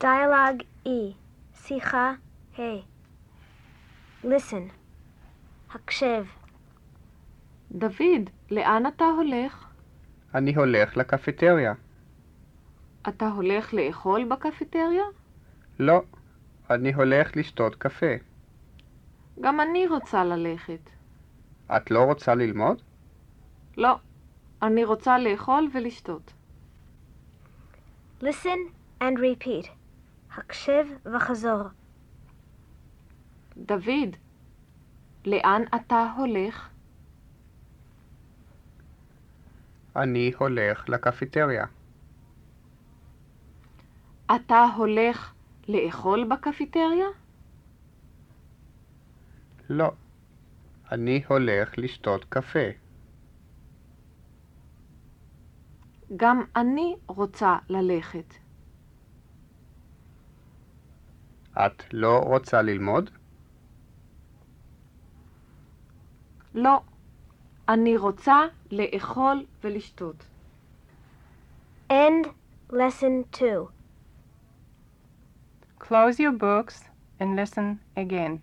Dialogue E. שיחה ה'. listen. הקשב. דוד, לאן אתה הולך? אני הולך לקפיטריה. אתה הולך לאכול בקפיטריה? לא, אני הולך לשתות קפה. גם אני רוצה ללכת. את לא רוצה ללמוד? לא, אני רוצה לאכול ולשתות. listen and repeat. הקשב וחזור. דוד, לאן אתה הולך? אני הולך לקפיטריה. אתה הולך לאכול בקפיטריה? לא, אני הולך לשתות קפה. גם אני רוצה ללכת. את לא רוצה ללמוד? לא, אני רוצה לאכול ולשתות. End lesson 2. Close your books and listen again.